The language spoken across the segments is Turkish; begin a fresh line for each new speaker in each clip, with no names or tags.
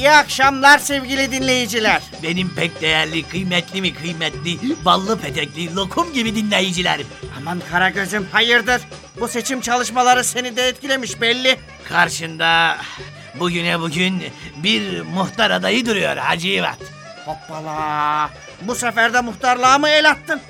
İyi akşamlar sevgili dinleyiciler.
Benim pek değerli, kıymetli mi kıymetli, ballı petekli, lokum gibi dinleyicilerim.
Aman Karagöz'üm hayırdır? Bu seçim çalışmaları seni de etkilemiş belli.
Karşında bugüne bugün bir muhtar adayı duruyor Hacı İvat.
Hoppala. Bu sefer de muhtarlığa mı el attın?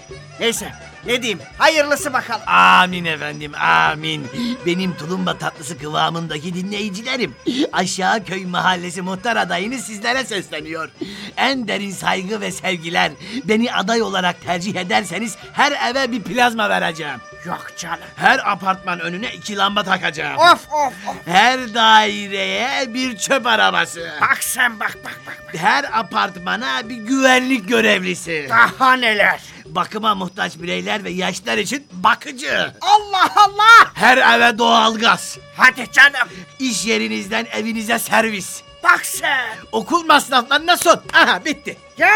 Neyse ne diyeyim hayırlısı bakalım.
Amin efendim amin. Benim tulumba tatlısı kıvamındaki dinleyicilerim. Aşağı köy mahallesi muhtar adayını sizlere sesleniyor. En derin saygı ve sevgiler. Beni aday olarak tercih ederseniz her eve bir plazma vereceğim.
Yok canım.
Her apartman önüne iki lamba takacağım.
Of of of.
Her daireye bir çöp arabası.
Bak sen bak bak bak.
Her apartmana bir güvenlik görevlisi.
Daha neler.
Bakıma muhtaç bireyler ve yaşlar için bakıcı.
Allah Allah.
Her eve doğalgaz.
Hadi canım.
İş yerinizden evinize servis.
Bak sen.
Okul masraflarına son. Aha bitti.
Ya.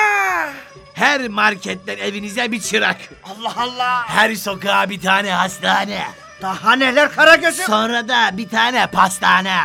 Her marketten evinize bir çırak.
Allah Allah.
Her sokağa bir tane hastane.
Daha neler Karagöz'üm.
Sonra da bir tane pastane.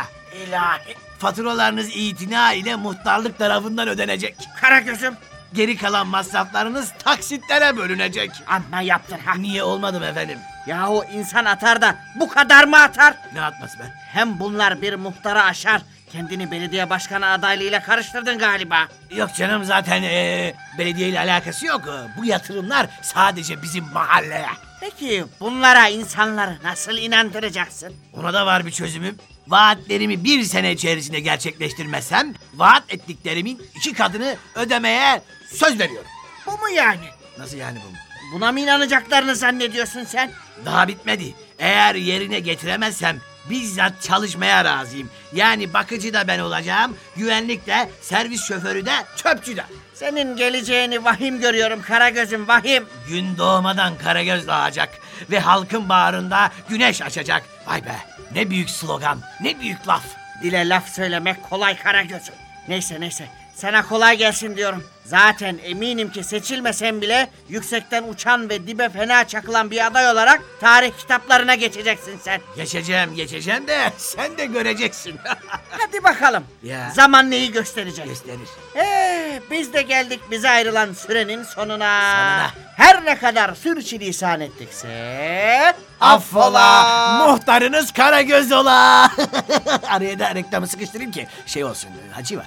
İlahi.
Faturalarınız itina ile muhtarlık tarafından ödenecek.
Karagöz'üm.
Geri kalan masraflarınız taksitlere bölünecek.
Amma yaptın ha.
Niye olmadım efendim?
Yahu insan atar da bu kadar mı atar?
Ne atması be?
Hem bunlar bir muhtara aşar. Kendini belediye başkanı adaylığıyla karıştırdın galiba.
Yok canım zaten eee belediye ile alakası yok. Bu yatırımlar sadece bizim mahalleye.
Peki bunlara insanları nasıl inandıracaksın?
Ona da var bir çözümüm. Vaatlerimi bir sene içerisinde gerçekleştirmezsem vaat ettiklerimin iki katını ödemeye söz veriyorum.
Bu mu yani?
Nasıl yani bu?
Buna mı inanacaklarını zannediyorsun sen?
Daha bitmedi. Eğer yerine getiremezsem bizzat çalışmaya razıyım. Yani bakıcı da ben olacağım, güvenlik de, servis şoförü de, çöpçü de.
Senin geleceğini vahim görüyorum Karagöz'üm vahim.
Gün doğmadan Karagöz doğacak ve halkın bağrında güneş açacak. Vay be ne büyük slogan, ne büyük laf.
Dile laf söylemek kolay Karagöz'üm. Neyse neyse sana kolay gelsin diyorum. Zaten eminim ki seçilmesen bile yüksekten uçan ve dibe fena çakılan bir aday olarak tarih kitaplarına geçeceksin sen.
Geçeceğim geçeceğim de sen de göreceksin.
Hadi bakalım.
Ya.
Zaman neyi gösterecek?
Gösterir.
Ee, biz de geldik bize ayrılan sürenin sonuna.
Sonuna.
Her ne kadar sürçülisan ettikse...
Affola! Muhtarınız Karagöz ola! Araya da reklamı sıkıştırayım ki şey olsun hacı var.